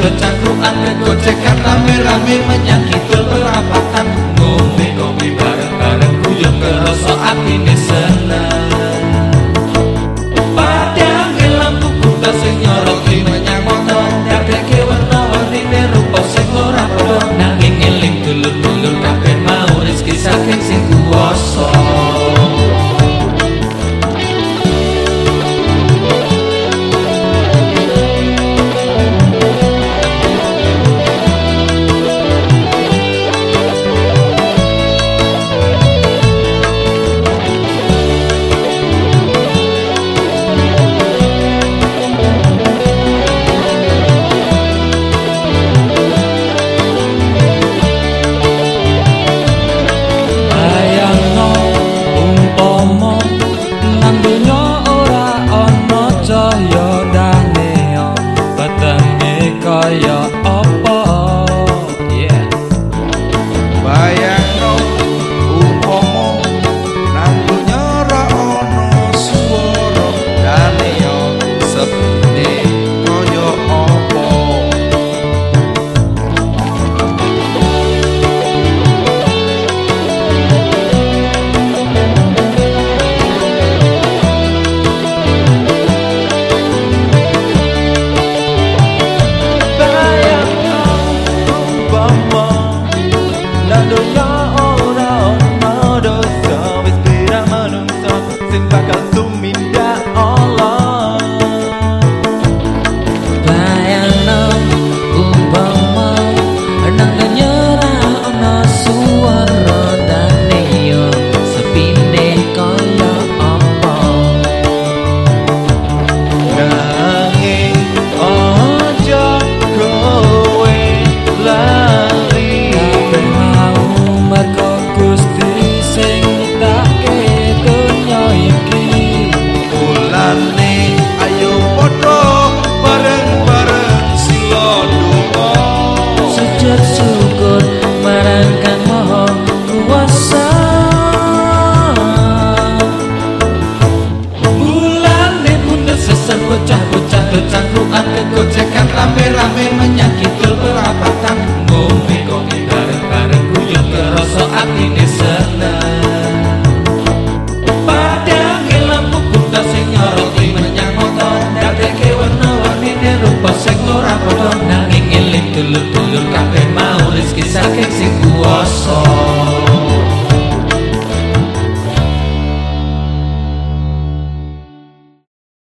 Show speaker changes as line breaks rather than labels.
Ke cangkruan, ke gocekan Rame-rame menyang kita perapatan. Ngombe kopi bareng-bareng Kuyuk ke rosok hati ini seneng Padang hilang buku Basing nyorok di menyang motor Dari kewarna warni meru jeblukan kegojekan rame-rame menyakit ke perabatan ngombe kopi bareng-bareng kuyuk keroso hati ini seneng. Pada ngilang pukul tak senyoroti menyang motor. Dati kewarna warni ini rupa sektor apodon nanging ngilin dulur-dulur kape mau rizki saking si kuosok